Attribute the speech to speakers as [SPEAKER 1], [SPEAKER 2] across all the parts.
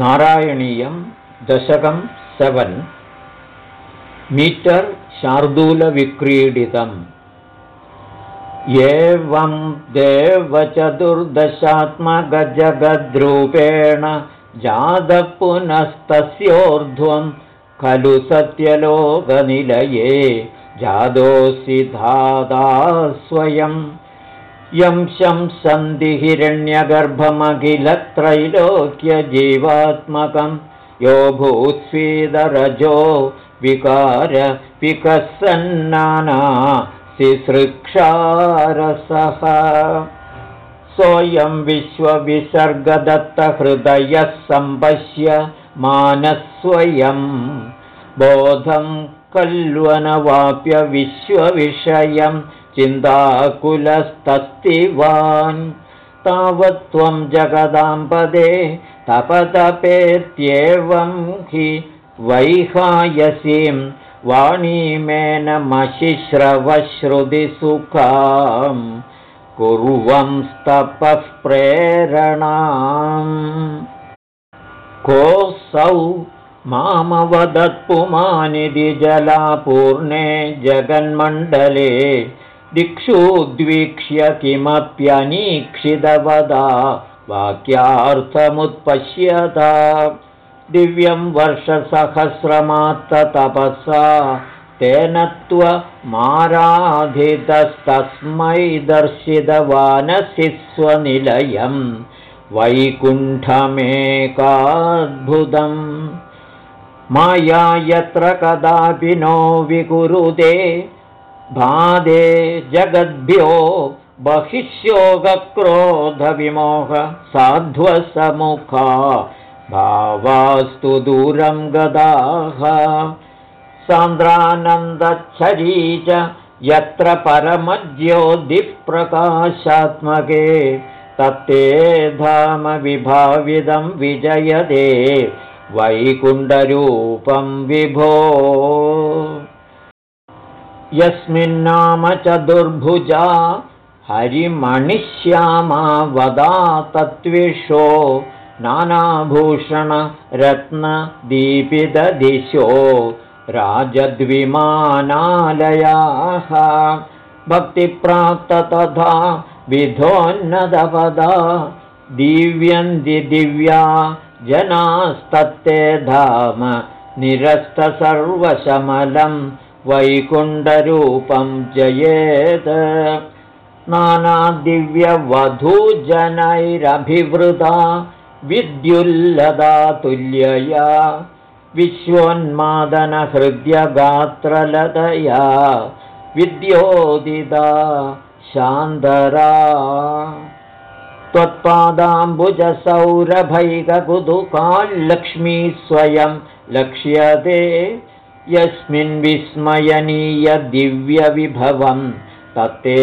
[SPEAKER 1] नारायणीयं दशकं seven metre शार्दूलविक्रीडितम्। एवं देवचतुर्दशात्मगजगद्रूपेण जातः पुनस्तस्योर्ध्वं खलु सत्यलोकनिलये जादोऽसि धादा स्वयम् यं शं सन्धिहिरण्यगर्भमखिलत्रैलोक्यजीवात्मकं। यो भूत्स्वीदरजो विकार विकसन्नाना सिसृक्षारसः। सोऽयं विश्वविसर्गदत्तहृदयः सम्पश्य मानस्वयं। बोधं कल्वनवाप्य विश्वविषयं चिन्ताकुलस्तस्तिवान्। तावत् त्वं जगदाम्पदे तपतपेत्येवं हि वैहायसीं वाणीमेनमशिश्रवश्रुतिसुखां कुर्वंस्तपः प्रेरणाम्। कोऽसौ मामवदत्पुमानिधि जलापूर्णे जगन्मण्डले दिक्षुद्वीक्ष्य किमप्यनीक्षितवदा वाक्यार्थमुत्पश्यता। दिव्यं वर्षसहस्रमात्ततपसा तेन त्वमाराधितस्तस्मै दर्शितवानसि स्वनिलयं वैकुण्ठमेकाद्भुतम्। माया यत्र कदापि नो विकुरुते भादे जगद्भ्यो बहिष्योगक्रोधविमोह साध्वसमुखा भावास्तु दूरं गदाः। सान्द्रानन्दच्छरी च यत्र परमज्योतिप्रकाशात्मके तत्ते धामविभाविदं विजयदे वैकुण्ठरूपं विभो यस्मिन्नाम च दुर्भुजा हरिमणिश्यामा वदा तत्त्विषो नानाभूषणरत्नदीपितदिशो राजद्विमानालयाः। भक्तिप्राप्त तथा विधोन्नदपदा दिव्यन्ति दिव्या जनास्तत्ते धाम निरस्तसर्वशमलं वैकुण्ठरूपं जयेत्। नानादिव्यवधूजनैरभिवृता विद्युल्लदा तुल्यया। विश्वोन्मादनहृद्यगात्रलतया। विद्योदिता शान्दरा त्वत्पादाम्बुजसौरभैककुतुकाल्लक्ष्मी स्वयं लक्ष्यते यस्मिन् विस्मयनीयदिव्यविभवं तत्ते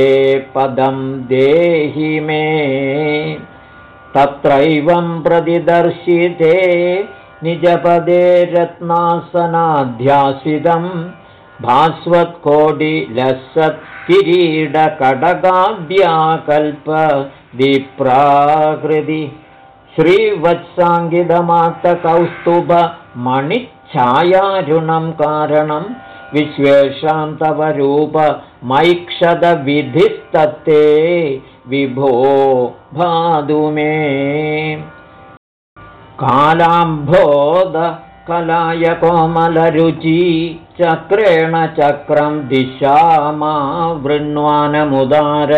[SPEAKER 1] पदं देहि मे। तत्रैवं प्रतिदर्शिते निजपदे रत्नासनाध्यासितं भास्वत्कोटिलसत्किरीडकडगाद्याकल्पदिप्राकृति श्रीवत्साङ्गितमात्तकौस्तुभमणिच्छायारुणं कारणं विश्वेषां तव रूपमैक्षदविधिस्तत्ते विभो भादु मे कालाम्भोदकलाय कोमलरुचि चक्रेण चक्रं दिशा मा वृण्वानमुदार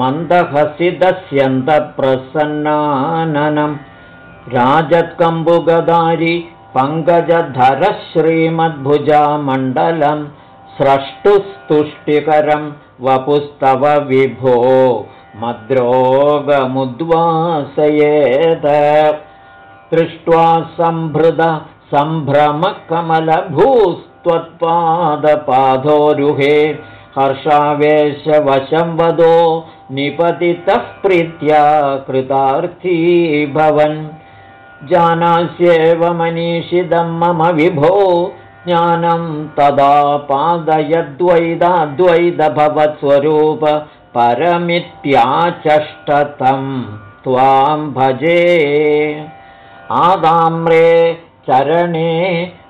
[SPEAKER 1] मन्दहसिदस्यन्तप्रसन्नाननं राजत्कम्बुगदारि पङ्कजधरश्रीमद्भुजामण्डलं स्रष्टुस्तुष्टिकरं वपुस्तव विभो मद्रोगमुद्वासयेत दृष्ट्वा सम्भृद सम्भ्रमकमलभूस्त्वत्पादपादोरुहे हर्षावेशवशं वदो निपतितः प्रीत्या कृतार्थी भवन् जानास्येव मनीषिदं मम विभो ज्ञानं तदा पादयद्वैदाद्वैदभवत्स्वरूप परमित्याचष्टतं त्वां भजे। आदाम्रे चरणे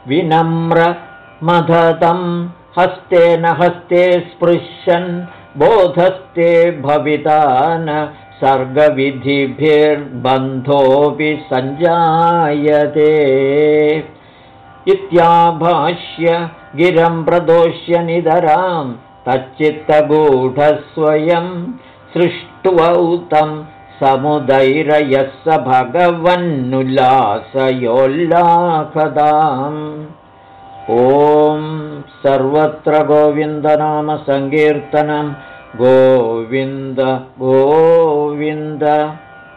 [SPEAKER 1] विनम्र मधतं हस्तेन हस्ते स्पृशन् बोधस्ते भविता न सर्गविधिभिर्बन्धोऽपि सञ्जायते। इत्याभाष्य गिरं प्रदोष्य निधरां तच्चित्तगूढस्वयं सृष्ट्वौ तं स भगवन्नुल्लासयोल्लाखदाम्। ॐ सर्वत्र गोविन्दनामसङ्कीर्तनं गोविन्द गोविन्द